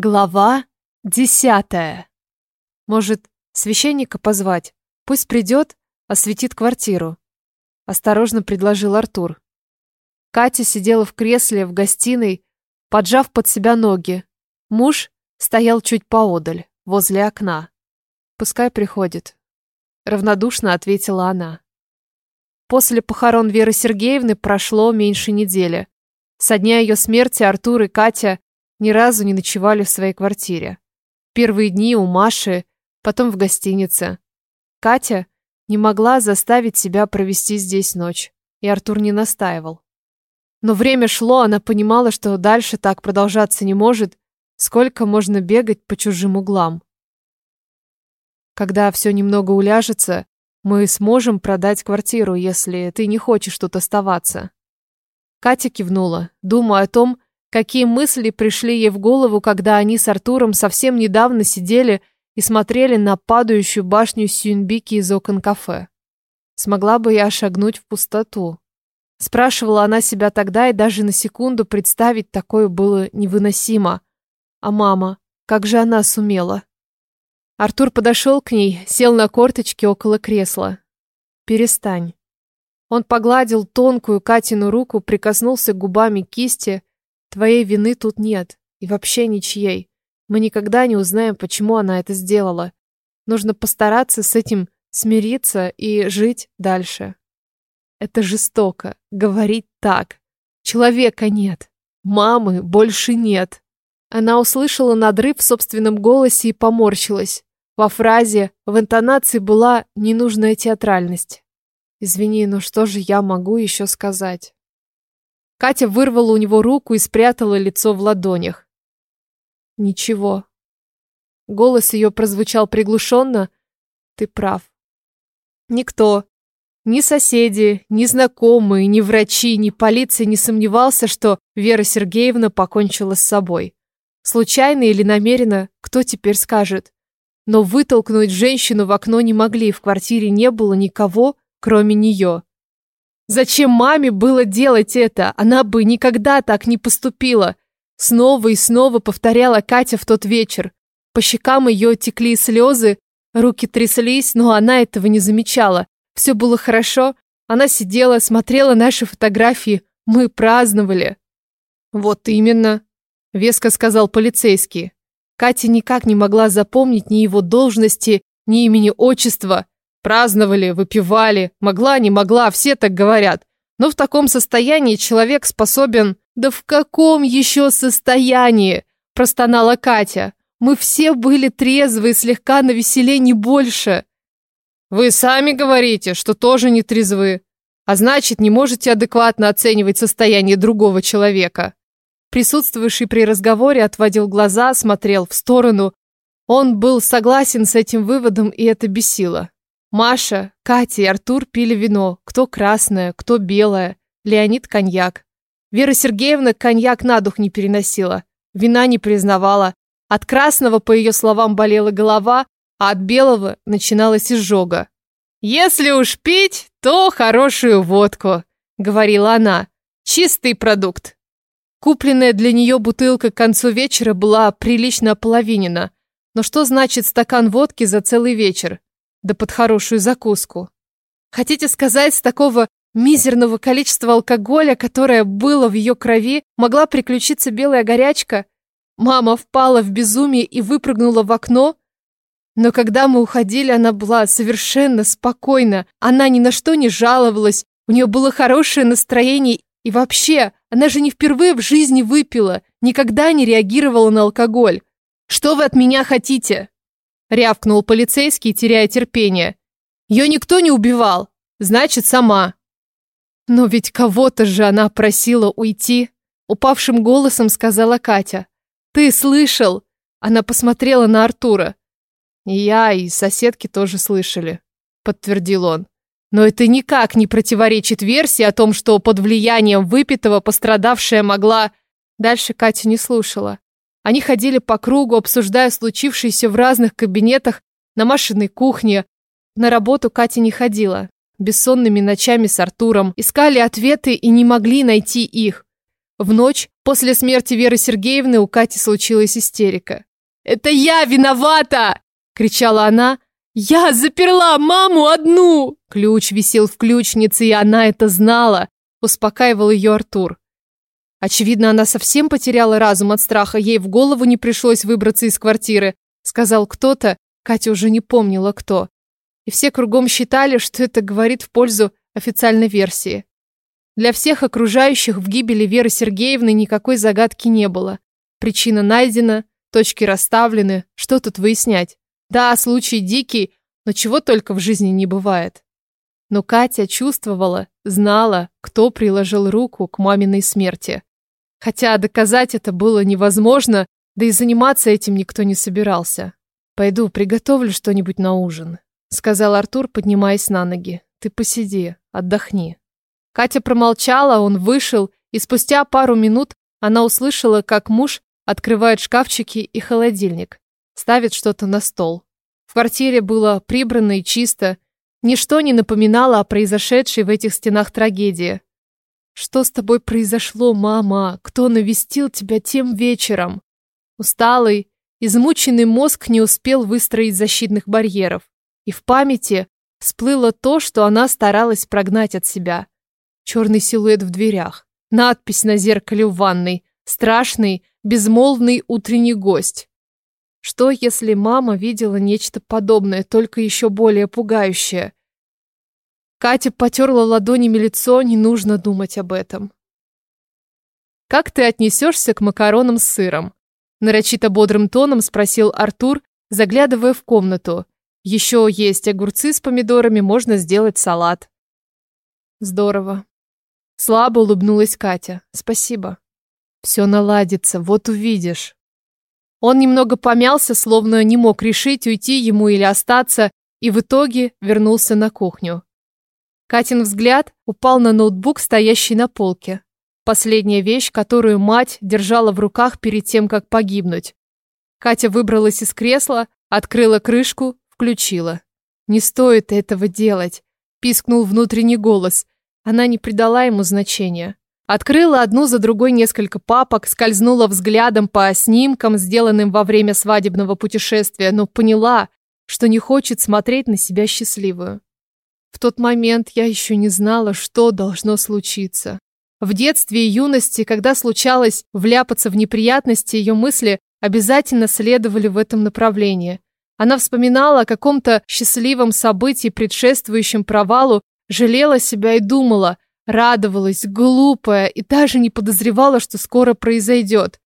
Глава десятая. Может, священника позвать? Пусть придет, осветит квартиру. Осторожно предложил Артур. Катя сидела в кресле в гостиной, поджав под себя ноги. Муж стоял чуть поодаль, возле окна. Пускай приходит. Равнодушно ответила она. После похорон Веры Сергеевны прошло меньше недели. Со дня ее смерти Артур и Катя ни разу не ночевали в своей квартире. Первые дни у Маши, потом в гостинице. Катя не могла заставить себя провести здесь ночь, и Артур не настаивал. Но время шло, она понимала, что дальше так продолжаться не может, сколько можно бегать по чужим углам. Когда все немного уляжется, мы сможем продать квартиру, если ты не хочешь тут оставаться. Катя кивнула, думая о том, Какие мысли пришли ей в голову, когда они с Артуром совсем недавно сидели и смотрели на падающую башню Сюнбики из окон кафе. Смогла бы я шагнуть в пустоту? Спрашивала она себя тогда, и даже на секунду представить такое было невыносимо. А мама, как же она сумела? Артур подошел к ней, сел на корточки около кресла. «Перестань». Он погладил тонкую Катину руку, прикоснулся губами к кисти, Твоей вины тут нет. И вообще ничьей. Мы никогда не узнаем, почему она это сделала. Нужно постараться с этим смириться и жить дальше. Это жестоко. Говорить так. Человека нет. Мамы больше нет. Она услышала надрыв в собственном голосе и поморщилась. Во фразе, в интонации была ненужная театральность. Извини, но что же я могу еще сказать? Катя вырвала у него руку и спрятала лицо в ладонях. Ничего. Голос ее прозвучал приглушенно. Ты прав. Никто, ни соседи, ни знакомые, ни врачи, ни полиция не сомневался, что Вера Сергеевна покончила с собой. Случайно или намеренно, кто теперь скажет? Но вытолкнуть женщину в окно не могли, в квартире не было никого, кроме нее. Зачем маме было делать это? Она бы никогда так не поступила. Снова и снова повторяла Катя в тот вечер. По щекам ее текли слезы, руки тряслись, но она этого не замечала. Все было хорошо. Она сидела, смотрела наши фотографии. Мы праздновали. Вот именно, веско сказал полицейский. Катя никак не могла запомнить ни его должности, ни имени отчества. Праздновали, выпивали. Могла, не могла, все так говорят. Но в таком состоянии человек способен... Да в каком еще состоянии? Простонала Катя. Мы все были трезвы и слегка навеселе, не больше. Вы сами говорите, что тоже не трезвы. А значит, не можете адекватно оценивать состояние другого человека. Присутствующий при разговоре отводил глаза, смотрел в сторону. Он был согласен с этим выводом, и это бесило. Маша, Катя и Артур пили вино, кто красное, кто белое, Леонид коньяк. Вера Сергеевна коньяк на дух не переносила, вина не признавала. От красного, по ее словам, болела голова, а от белого начиналась изжога. «Если уж пить, то хорошую водку», — говорила она. «Чистый продукт». Купленная для нее бутылка к концу вечера была прилично ополовинена. Но что значит стакан водки за целый вечер? Да под хорошую закуску. Хотите сказать, с такого мизерного количества алкоголя, которое было в ее крови, могла приключиться белая горячка? Мама впала в безумие и выпрыгнула в окно? Но когда мы уходили, она была совершенно спокойна. Она ни на что не жаловалась, у нее было хорошее настроение. И вообще, она же не впервые в жизни выпила, никогда не реагировала на алкоголь. Что вы от меня хотите? Рявкнул полицейский, теряя терпение. Ее никто не убивал. Значит, сама. Но ведь кого-то же она просила уйти. Упавшим голосом сказала Катя. Ты слышал? Она посмотрела на Артура. Я, и соседки тоже слышали, подтвердил он. Но это никак не противоречит версии о том, что под влиянием выпитого пострадавшая могла... Дальше Катя не слушала. Они ходили по кругу, обсуждая случившееся в разных кабинетах, на машинной кухне. На работу Катя не ходила. Бессонными ночами с Артуром. Искали ответы и не могли найти их. В ночь после смерти Веры Сергеевны у Кати случилась истерика. «Это я виновата!» – кричала она. «Я заперла маму одну!» Ключ висел в ключнице, и она это знала, успокаивал ее Артур. Очевидно, она совсем потеряла разум от страха, ей в голову не пришлось выбраться из квартиры, сказал кто-то, Катя уже не помнила кто. И все кругом считали, что это говорит в пользу официальной версии. Для всех окружающих в гибели Веры Сергеевны никакой загадки не было. Причина найдена, точки расставлены, что тут выяснять? Да, случай дикий, но чего только в жизни не бывает. Но Катя чувствовала, знала, кто приложил руку к маминой смерти. Хотя доказать это было невозможно, да и заниматься этим никто не собирался. «Пойду приготовлю что-нибудь на ужин», — сказал Артур, поднимаясь на ноги. «Ты посиди, отдохни». Катя промолчала, он вышел, и спустя пару минут она услышала, как муж открывает шкафчики и холодильник, ставит что-то на стол. В квартире было прибрано и чисто, ничто не напоминало о произошедшей в этих стенах трагедии. Что с тобой произошло, мама? Кто навестил тебя тем вечером? Усталый, измученный мозг не успел выстроить защитных барьеров. И в памяти всплыло то, что она старалась прогнать от себя. Черный силуэт в дверях, надпись на зеркале в ванной, страшный, безмолвный утренний гость. Что, если мама видела нечто подобное, только еще более пугающее? Катя потерла ладонями лицо, не нужно думать об этом. «Как ты отнесешься к макаронам с сыром?» Нарочито бодрым тоном спросил Артур, заглядывая в комнату. «Еще есть огурцы с помидорами, можно сделать салат». «Здорово». Слабо улыбнулась Катя. «Спасибо». «Все наладится, вот увидишь». Он немного помялся, словно не мог решить, уйти ему или остаться, и в итоге вернулся на кухню. Катин взгляд упал на ноутбук, стоящий на полке. Последняя вещь, которую мать держала в руках перед тем, как погибнуть. Катя выбралась из кресла, открыла крышку, включила. «Не стоит этого делать», – пискнул внутренний голос. Она не придала ему значения. Открыла одну за другой несколько папок, скользнула взглядом по снимкам, сделанным во время свадебного путешествия, но поняла, что не хочет смотреть на себя счастливую. В тот момент я еще не знала, что должно случиться. В детстве и юности, когда случалось вляпаться в неприятности, ее мысли обязательно следовали в этом направлении. Она вспоминала о каком-то счастливом событии, предшествующем провалу, жалела себя и думала, радовалась, глупая, и даже не подозревала, что скоро произойдет.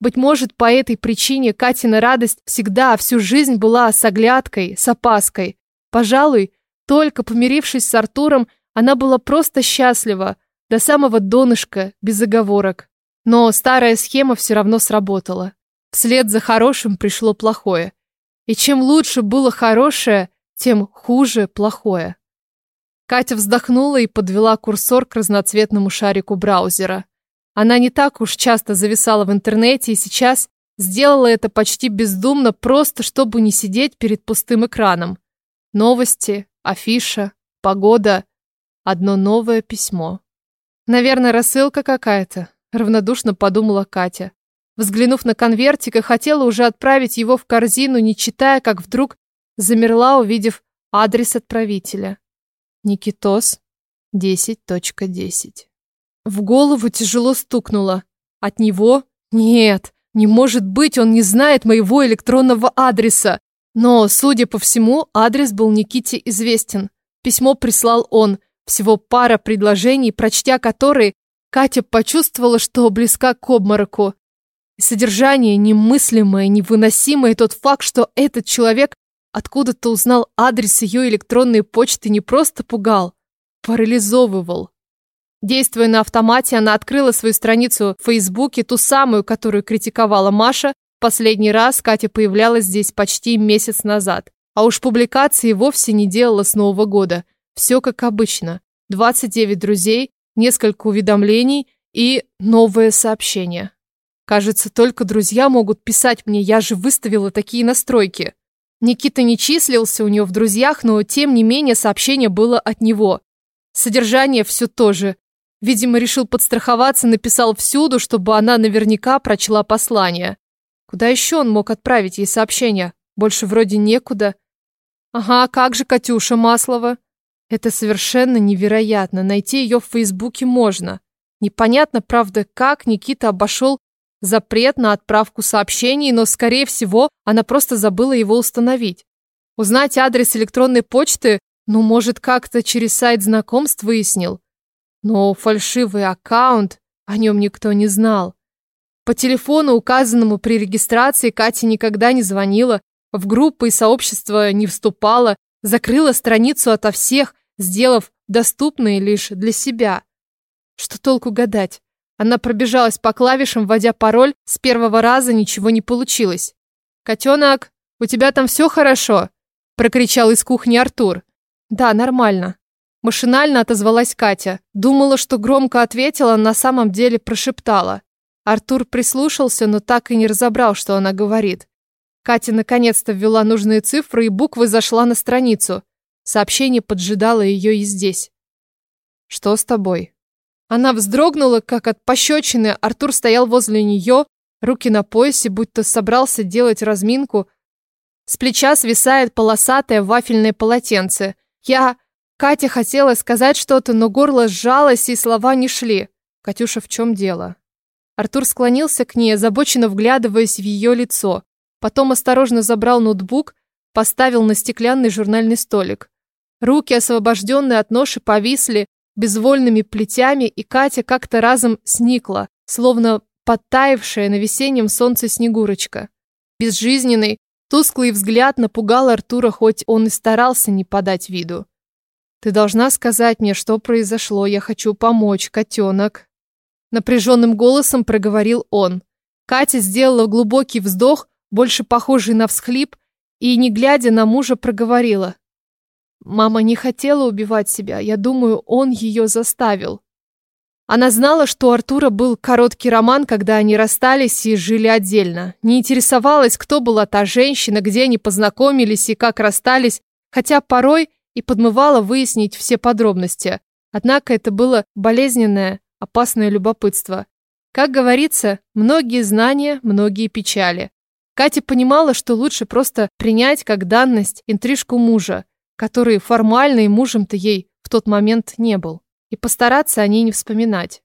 Быть может, по этой причине Катина радость всегда, всю жизнь была с оглядкой, с опаской. Пожалуй, только помирившись с Артуром, она была просто счастлива, до самого донышка, без оговорок. Но старая схема все равно сработала. Вслед за хорошим пришло плохое. И чем лучше было хорошее, тем хуже плохое. Катя вздохнула и подвела курсор к разноцветному шарику браузера. Она не так уж часто зависала в интернете и сейчас сделала это почти бездумно, просто чтобы не сидеть перед пустым экраном. Новости, афиша, погода, одно новое письмо. Наверное, рассылка какая-то, равнодушно подумала Катя. Взглянув на конвертик, и хотела уже отправить его в корзину, не читая, как вдруг замерла, увидев адрес отправителя. Никитос 10.10. В голову тяжело стукнуло. От него? Нет, не может быть, он не знает моего электронного адреса. Но, судя по всему, адрес был Никите известен. Письмо прислал он. Всего пара предложений, прочтя которые, Катя почувствовала, что близка к обмороку. Содержание немыслимое, невыносимое, тот факт, что этот человек откуда-то узнал адрес ее электронной почты, не просто пугал, парализовывал. Действуя на автомате, она открыла свою страницу в Фейсбуке, ту самую, которую критиковала Маша, Последний раз Катя появлялась здесь почти месяц назад. А уж публикации вовсе не делала с Нового года. Все как обычно. 29 друзей, несколько уведомлений и новое сообщение. Кажется, только друзья могут писать мне, я же выставила такие настройки. Никита не числился у нее в друзьях, но тем не менее сообщение было от него. Содержание все то же. Видимо, решил подстраховаться, написал всюду, чтобы она наверняка прочла послание. Куда еще он мог отправить ей сообщение? Больше вроде некуда. Ага, как же Катюша Маслова? Это совершенно невероятно. Найти ее в Фейсбуке можно. Непонятно, правда, как Никита обошел запрет на отправку сообщений, но, скорее всего, она просто забыла его установить. Узнать адрес электронной почты, ну, может, как-то через сайт знакомств выяснил. Но фальшивый аккаунт, о нем никто не знал. По телефону, указанному при регистрации, Катя никогда не звонила, в группы и сообщества не вступала, закрыла страницу ото всех, сделав доступной лишь для себя. Что толку гадать? Она пробежалась по клавишам, вводя пароль, с первого раза ничего не получилось. «Котенок, у тебя там все хорошо?» – прокричал из кухни Артур. «Да, нормально». Машинально отозвалась Катя. Думала, что громко ответила, на самом деле прошептала. Артур прислушался, но так и не разобрал, что она говорит. Катя наконец-то ввела нужные цифры и буквы зашла на страницу. Сообщение поджидало ее и здесь. «Что с тобой?» Она вздрогнула, как от пощечины. Артур стоял возле нее, руки на поясе, будто собрался делать разминку. С плеча свисает полосатое вафельное полотенце. Я... Катя хотела сказать что-то, но горло сжалось, и слова не шли. «Катюша, в чем дело?» Артур склонился к ней, озабоченно вглядываясь в ее лицо. Потом осторожно забрал ноутбук, поставил на стеклянный журнальный столик. Руки, освобожденные от ноши, повисли безвольными плетями, и Катя как-то разом сникла, словно подтаявшая на весеннем солнце снегурочка. Безжизненный, тусклый взгляд напугал Артура, хоть он и старался не подать виду. «Ты должна сказать мне, что произошло. Я хочу помочь, котенок». Напряженным голосом проговорил он. Катя сделала глубокий вздох, больше похожий на всхлип, и, не глядя на мужа, проговорила. Мама не хотела убивать себя, я думаю, он ее заставил. Она знала, что у Артура был короткий роман, когда они расстались и жили отдельно. Не интересовалась, кто была та женщина, где они познакомились и как расстались, хотя порой и подмывала выяснить все подробности. Однако это было болезненное, опасное любопытство. Как говорится, многие знания, многие печали. Катя понимала, что лучше просто принять как данность интрижку мужа, который формально и мужем-то ей в тот момент не был, и постараться о ней не вспоминать.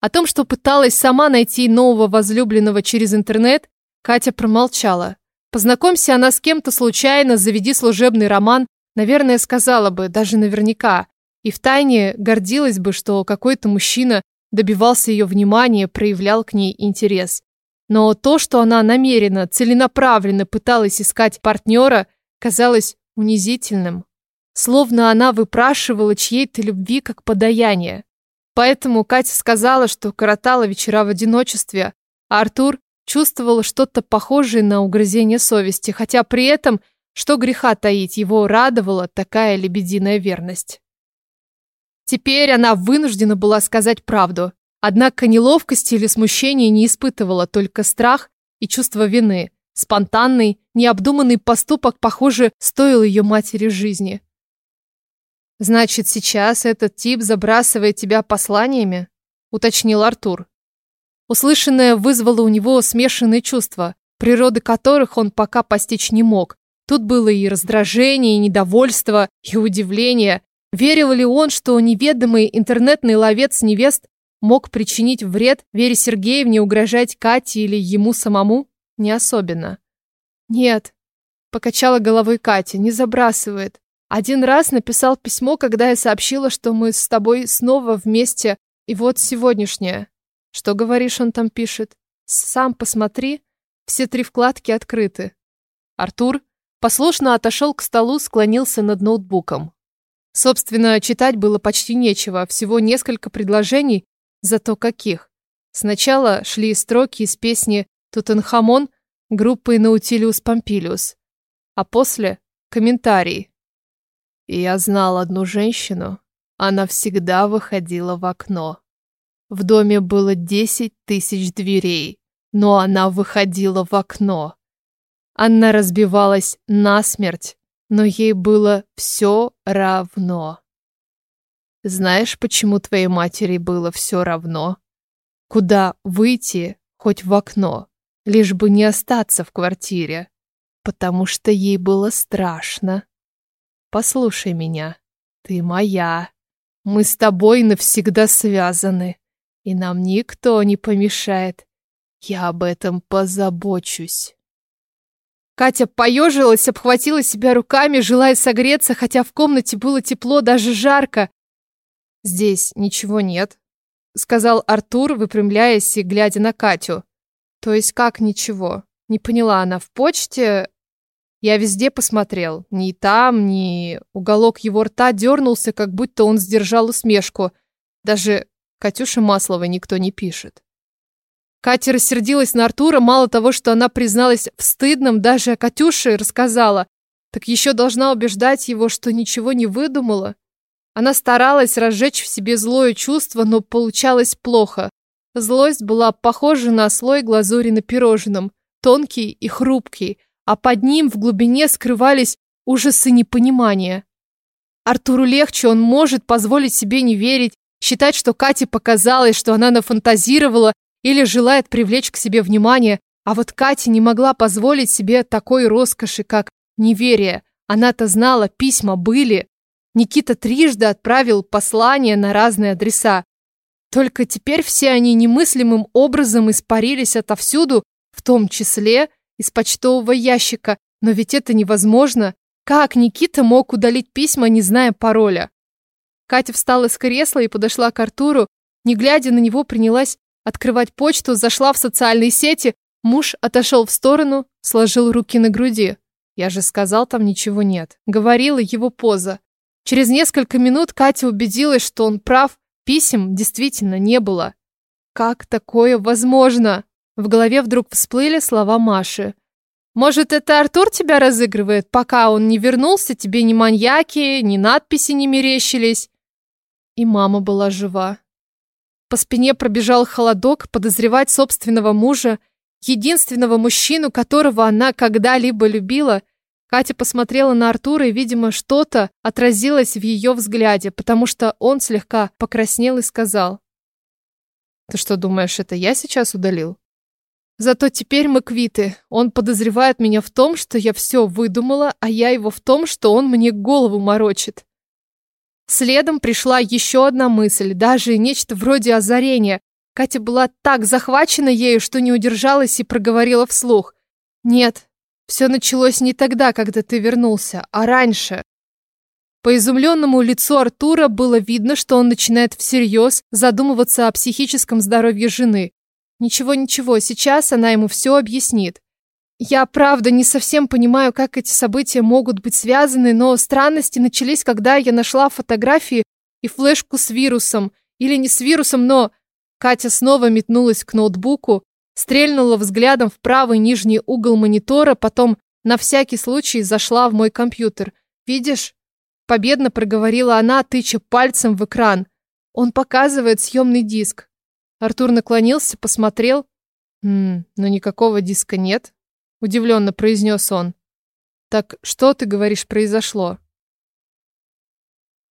О том, что пыталась сама найти нового возлюбленного через интернет, Катя промолчала. Познакомься она с кем-то случайно, заведи служебный роман, наверное, сказала бы, даже наверняка, и втайне гордилась бы, что какой-то мужчина добивался ее внимания, проявлял к ней интерес. Но то, что она намеренно, целенаправленно пыталась искать партнера, казалось унизительным. Словно она выпрашивала чьей-то любви как подаяние. Поэтому Катя сказала, что коротала вечера в одиночестве, а Артур чувствовал что-то похожее на угрызение совести, хотя при этом, что греха таить, его радовала такая лебединая верность. Теперь она вынуждена была сказать правду. Однако неловкости или смущения не испытывала, только страх и чувство вины. Спонтанный, необдуманный поступок, похоже, стоил ее матери жизни. «Значит, сейчас этот тип забрасывает тебя посланиями?» — уточнил Артур. Услышанное вызвало у него смешанные чувства, природы которых он пока постичь не мог. Тут было и раздражение, и недовольство, и удивление, Верил ли он, что неведомый интернетный ловец невест мог причинить вред Вере Сергеевне, угрожать Кате или ему самому? Не особенно. Нет, покачала головой Катя, не забрасывает. Один раз написал письмо, когда я сообщила, что мы с тобой снова вместе, и вот сегодняшнее. Что говоришь, он там пишет? Сам посмотри, все три вкладки открыты. Артур послушно отошел к столу, склонился над ноутбуком. Собственно, читать было почти нечего, всего несколько предложений, зато каких. Сначала шли строки из песни «Тутанхамон» группы «Наутилиус Помпилиус», а после — комментарий. я знал одну женщину, она всегда выходила в окно. В доме было десять тысяч дверей, но она выходила в окно. Она разбивалась насмерть, но ей было все равно. Знаешь, почему твоей матери было все равно? Куда выйти, хоть в окно, лишь бы не остаться в квартире? Потому что ей было страшно. Послушай меня, ты моя. Мы с тобой навсегда связаны, и нам никто не помешает. Я об этом позабочусь. Катя поежилась, обхватила себя руками, желая согреться, хотя в комнате было тепло, даже жарко. «Здесь ничего нет», — сказал Артур, выпрямляясь и глядя на Катю. «То есть как ничего?» Не поняла она. «В почте...» Я везде посмотрел. Ни там, ни... Уголок его рта дернулся, как будто он сдержал усмешку. Даже Катюше Масловой никто не пишет. Катя рассердилась на Артура, мало того, что она призналась в стыдном, даже о Катюше рассказала, так еще должна убеждать его, что ничего не выдумала. Она старалась разжечь в себе злое чувство, но получалось плохо. Злость была похожа на слой глазури на пирожном, тонкий и хрупкий, а под ним в глубине скрывались ужасы непонимания. Артуру легче, он может позволить себе не верить, считать, что Кате показалось, что она нафантазировала или желает привлечь к себе внимание, а вот Катя не могла позволить себе такой роскоши, как неверие. Она-то знала, письма были. Никита трижды отправил послания на разные адреса. Только теперь все они немыслимым образом испарились отовсюду, в том числе из почтового ящика. Но ведь это невозможно. Как Никита мог удалить письма, не зная пароля? Катя встала с кресла и подошла к Артуру. Не глядя на него, принялась открывать почту, зашла в социальные сети. Муж отошел в сторону, сложил руки на груди. Я же сказал, там ничего нет. Говорила его поза. Через несколько минут Катя убедилась, что он прав, писем действительно не было. Как такое возможно? В голове вдруг всплыли слова Маши. Может, это Артур тебя разыгрывает, пока он не вернулся, тебе ни маньяки, ни надписи не мерещились? И мама была жива. По спине пробежал холодок подозревать собственного мужа, единственного мужчину, которого она когда-либо любила. Катя посмотрела на Артура, и, видимо, что-то отразилось в ее взгляде, потому что он слегка покраснел и сказал. «Ты что, думаешь, это я сейчас удалил?» Зато теперь мы квиты. Он подозревает меня в том, что я все выдумала, а я его в том, что он мне голову морочит. Следом пришла еще одна мысль, даже нечто вроде озарения. Катя была так захвачена ею, что не удержалась и проговорила вслух. «Нет, все началось не тогда, когда ты вернулся, а раньше». По изумленному лицу Артура было видно, что он начинает всерьез задумываться о психическом здоровье жены. Ничего-ничего, сейчас она ему все объяснит. Я, правда, не совсем понимаю, как эти события могут быть связаны, но странности начались, когда я нашла фотографии и флешку с вирусом. Или не с вирусом, но... Катя снова метнулась к ноутбуку, стрельнула взглядом в правый нижний угол монитора, потом на всякий случай зашла в мой компьютер. «Видишь?» Победно проговорила она, тыча пальцем в экран. Он показывает съемный диск. Артур наклонился, посмотрел. «Хм, но никакого диска нет», удивленно произнес он. Так что ты говоришь произошло?